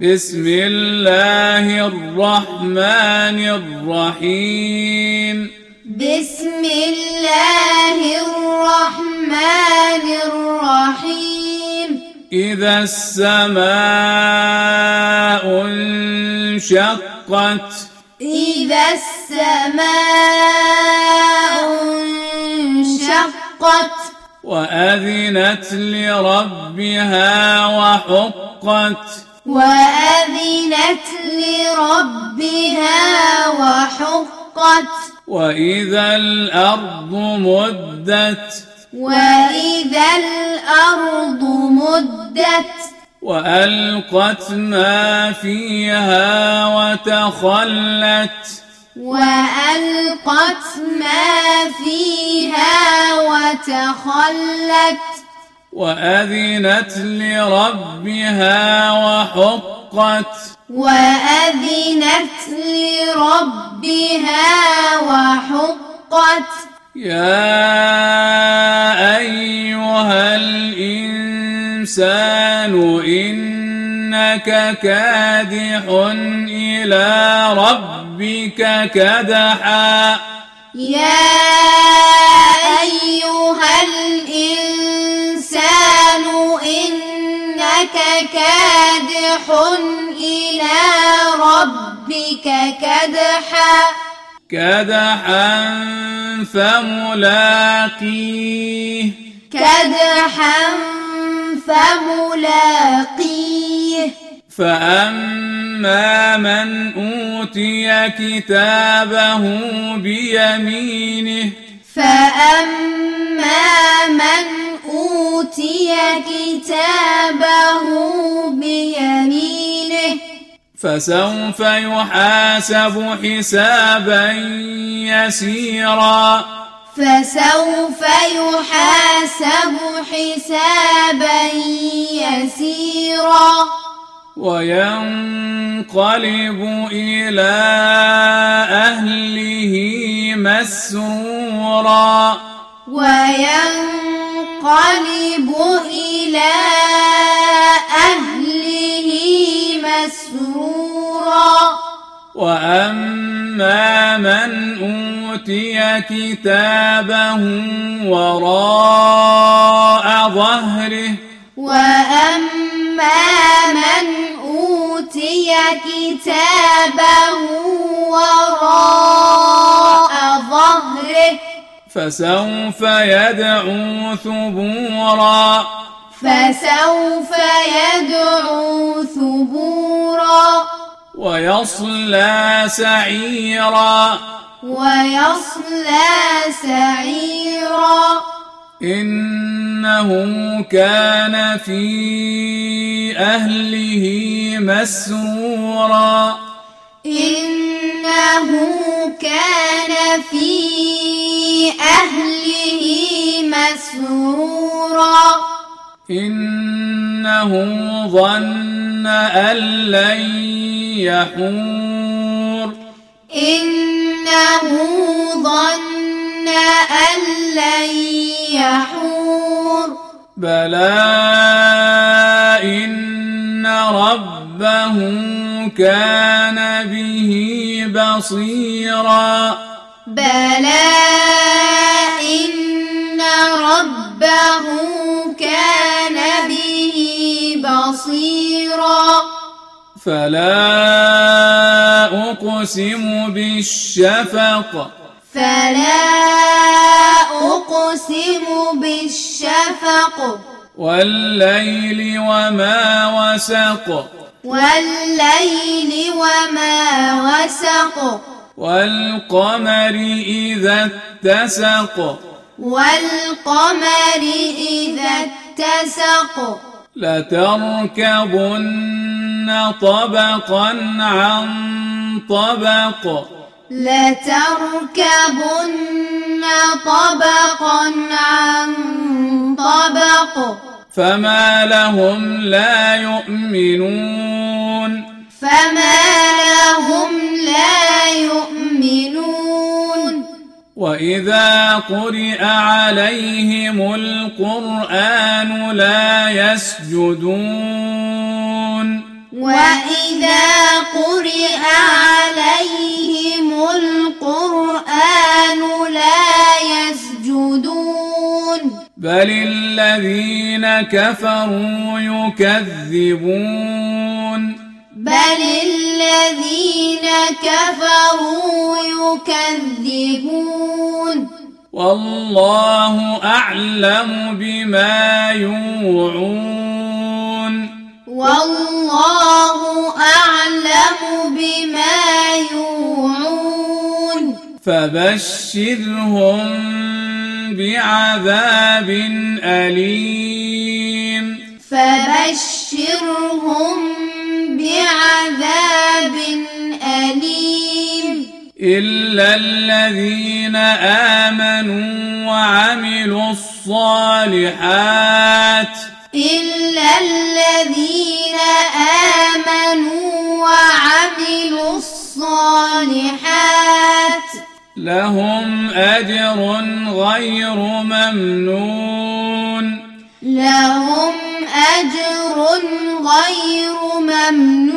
بسم الله الرحمن الرحيم. بسم الله الرحمن الرحيم. إذا السماء انشقت. إذا السماء انشقت. وأذنت لربها وحقت. وأذنت لربها وحقت. وإذا الأرض مدت. وإذا الأرض مدت. وألقت ما فيها وتخلت. وألقت ما فيها وتخلت. وأذنت لربها وحقت. وأذنت لربها وحقت. يا أيها الإنسان إنك كادح إلى ربك كدحا. يا كادح إلى ربك كدحا كدحا فملاقيه كدحا فملاقيه فأما من أوتي كتابه بيمينه فأما من أوتي كتابه فسوف يحاسب حسابا يسيرا. فسوف يحاسب حسابا يسيرا. وينقلب إلى أهله مسرورا. وينقلب إلى أهله وأما من أوتي كتابه وراء ظهره وأما من أوتي كتابه وراء ظهره فسوف يدعو ثبورا فسوف يدعو ثبورا ويصلى سعيرا. ويصلى سعيرا. إنه كان في أهله مسرورا. إنه كان في أهله مسرورا. إنه ظن أن لن يحور. إنه ظن أن لن يحور. بلى إن ربه كان به بصيرا. بلى إن ربه كان فلا أقسم بالشفق. فلا أقسم بالشفق. والليل وما وسق. والليل وما وسق. والقمر إذا اتسق. والقمر إذا اتسق. لتركبن طبقا عن طبق. لتركبن طبقا عن طبق. فما لهم لا يؤمنون. فما لهم لا يؤمنون. وإذا قرئ عليهم القرآن لا يسجدون. وإذا قرئ عليهم القرآن لا يسجدون بل الذين كفروا يكذبون بل الذين كفروا يكذبون والله أعلم بما يوعون والله أعلم بما يوعون. فبشرهم بعذاب أليم. فبشرهم بعذاب أليم. إلا الذين آمنوا وعملوا الصالحات. إلا لهم أجر غير ممنون. لهم أجر غير ممنون.